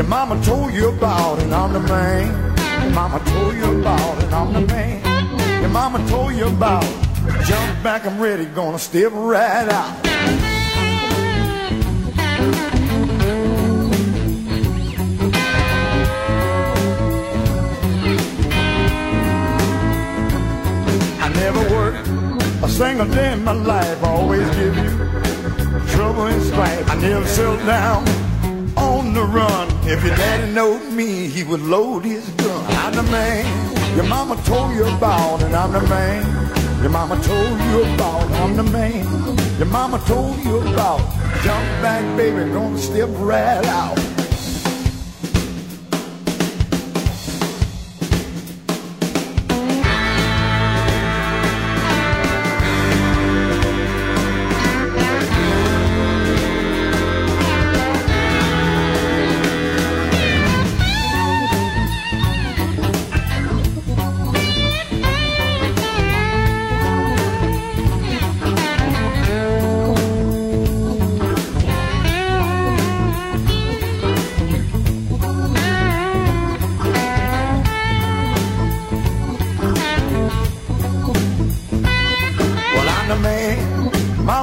Your mama told you about and I'm the man. Your mama told you about and I'm the man. Your mama told you about. it. Jump back, I'm ready, gonna step right out. I never worked a single day in my life. I always give you trouble and strife. I never settled down on the run. If your daddy knowed me, he would load his gun. I'm the man your mama told you about, and I'm the man your mama told you about. I'm the man your mama told you about. Jump back, baby, gonna step right out.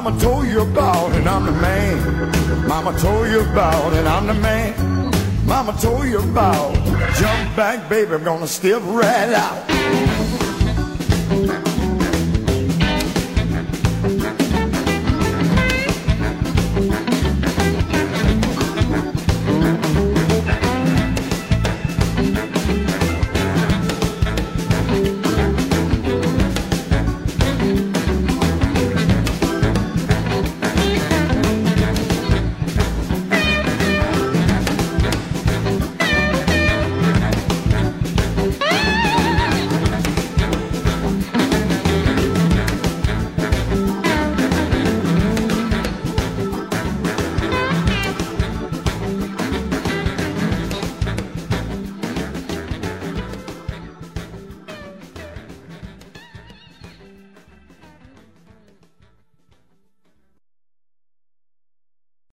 Mama told you about, and I'm the man Mama told you about, and I'm the man Mama told you about. Jump back, baby, I'm gonna step right out.